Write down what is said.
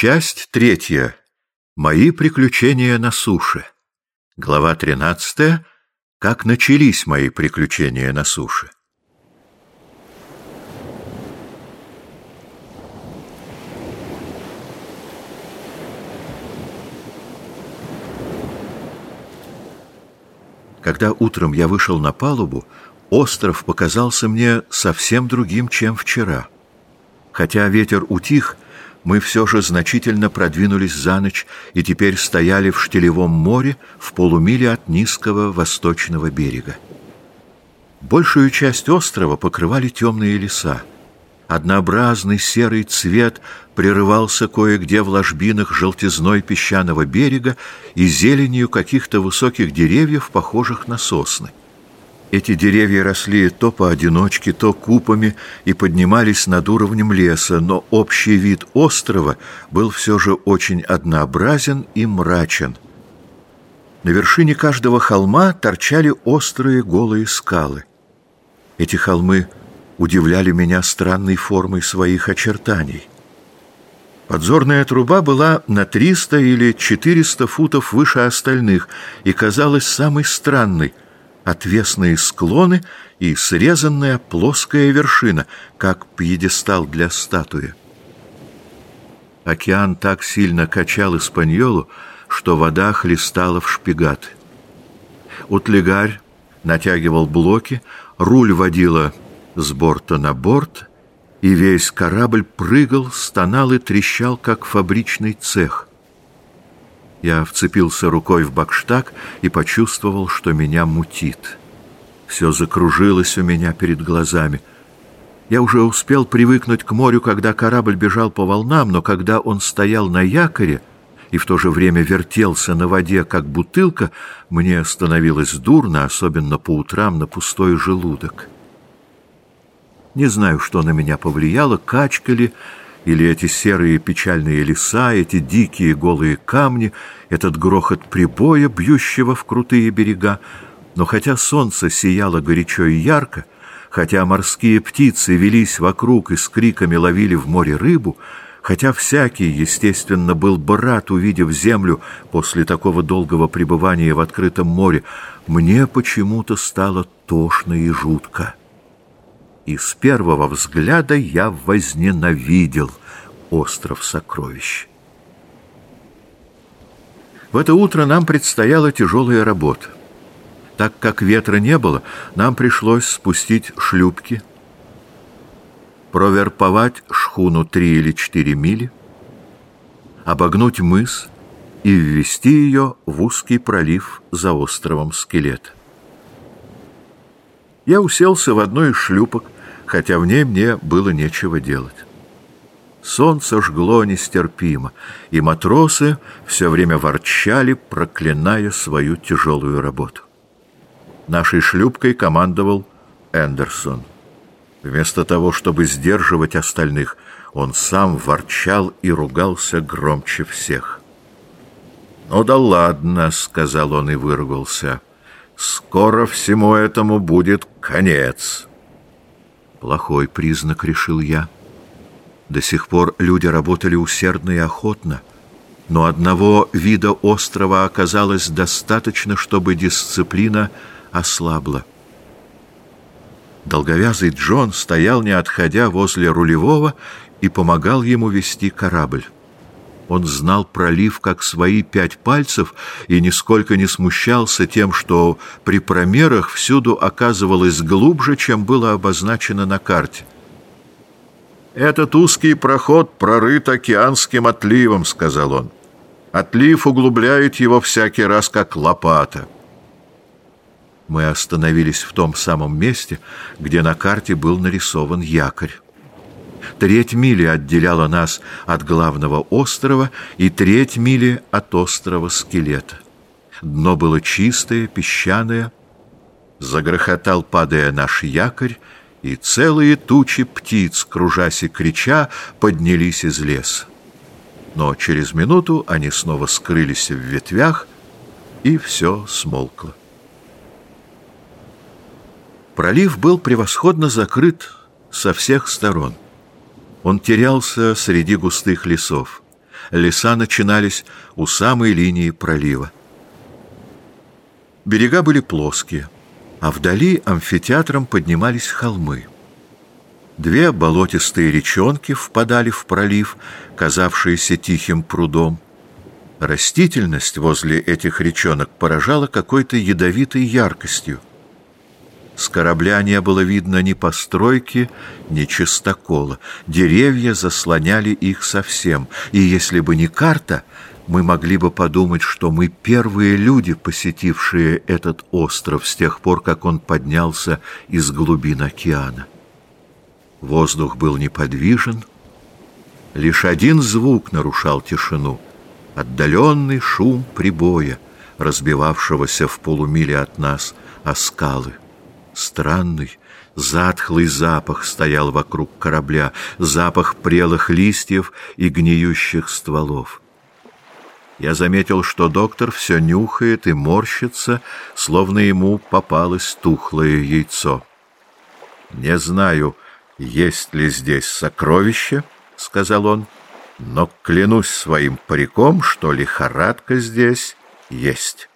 Часть третья. Мои приключения на суше. Глава тринадцатая. Как начались мои приключения на суше. Когда утром я вышел на палубу, остров показался мне совсем другим, чем вчера. Хотя ветер утих, мы все же значительно продвинулись за ночь и теперь стояли в Штилевом море в полумиле от низкого восточного берега. Большую часть острова покрывали темные леса. Однообразный серый цвет прерывался кое-где в ложбинах желтизной песчаного берега и зеленью каких-то высоких деревьев, похожих на сосны. Эти деревья росли то поодиночке, то купами и поднимались над уровнем леса, но общий вид острова был все же очень однообразен и мрачен. На вершине каждого холма торчали острые голые скалы. Эти холмы удивляли меня странной формой своих очертаний. Подзорная труба была на 300 или 400 футов выше остальных и казалась самой странной — отвесные склоны и срезанная плоская вершина, как пьедестал для статуи. Океан так сильно качал Испаньолу, что вода хлестала в шпигат. Утлигарь натягивал блоки, руль водила с борта на борт, и весь корабль прыгал, стонал и трещал, как фабричный цех. Я вцепился рукой в бакштаг и почувствовал, что меня мутит. Все закружилось у меня перед глазами. Я уже успел привыкнуть к морю, когда корабль бежал по волнам, но когда он стоял на якоре и в то же время вертелся на воде, как бутылка, мне становилось дурно, особенно по утрам на пустой желудок. Не знаю, что на меня повлияло, качка ли, или эти серые печальные леса, эти дикие голые камни, этот грохот прибоя, бьющего в крутые берега. Но хотя солнце сияло горячо и ярко, хотя морские птицы велись вокруг и с криками ловили в море рыбу, хотя всякий, естественно, был бы рад, увидев землю после такого долгого пребывания в открытом море, мне почему-то стало тошно и жутко и с первого взгляда я возненавидел остров сокровищ. В это утро нам предстояла тяжелая работа. Так как ветра не было, нам пришлось спустить шлюпки, проверповать шхуну три или четыре мили, обогнуть мыс и ввести ее в узкий пролив за островом Скелет. Я уселся в одной из шлюпок, хотя в ней мне было нечего делать. Солнце жгло нестерпимо, и матросы все время ворчали, проклиная свою тяжелую работу. Нашей шлюпкой командовал Эндерсон. Вместо того, чтобы сдерживать остальных, он сам ворчал и ругался громче всех. «Ну да ладно», — сказал он и выругался, — «скоро всему этому будет конец». Плохой признак, решил я. До сих пор люди работали усердно и охотно, но одного вида острова оказалось достаточно, чтобы дисциплина ослабла. Долговязый Джон стоял, не отходя возле рулевого, и помогал ему вести корабль. Он знал пролив как свои пять пальцев и нисколько не смущался тем, что при промерах всюду оказывалось глубже, чем было обозначено на карте. «Этот узкий проход прорыт океанским отливом», — сказал он. «Отлив углубляет его всякий раз, как лопата». Мы остановились в том самом месте, где на карте был нарисован якорь. Треть мили отделяла нас от главного острова и треть мили от острова Скелета. Дно было чистое, песчаное. Загрохотал, падая наш якорь, и целые тучи птиц, кружась и крича, поднялись из леса. Но через минуту они снова скрылись в ветвях, и все смолкло. Пролив был превосходно закрыт со всех сторон. Он терялся среди густых лесов. Леса начинались у самой линии пролива. Берега были плоские, а вдали амфитеатром поднимались холмы. Две болотистые речонки впадали в пролив, казавшийся тихим прудом. Растительность возле этих речонок поражала какой-то ядовитой яркостью. С корабля не было видно ни постройки, ни чистокола. Деревья заслоняли их совсем, и если бы не карта, мы могли бы подумать, что мы первые люди, посетившие этот остров с тех пор, как он поднялся из глубин океана. Воздух был неподвижен, лишь один звук нарушал тишину — отдаленный шум прибоя, разбивавшегося в полумиле от нас о скалы. Странный, затхлый запах стоял вокруг корабля, запах прелых листьев и гниющих стволов. Я заметил, что доктор все нюхает и морщится, словно ему попалось тухлое яйцо. «Не знаю, есть ли здесь сокровище», — сказал он, — «но клянусь своим париком, что лихорадка здесь есть».